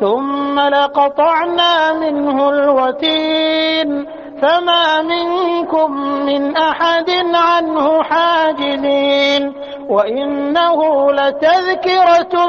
ثم لقطعنا منه الوتين فما منكم من أحد عنه حاجلين وإنه لتذكرة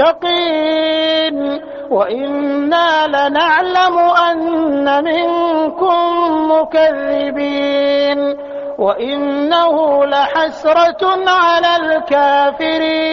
للمتقين وإنا لنعلم أن منكم مكذبين وإنه لحسرة على الكافرين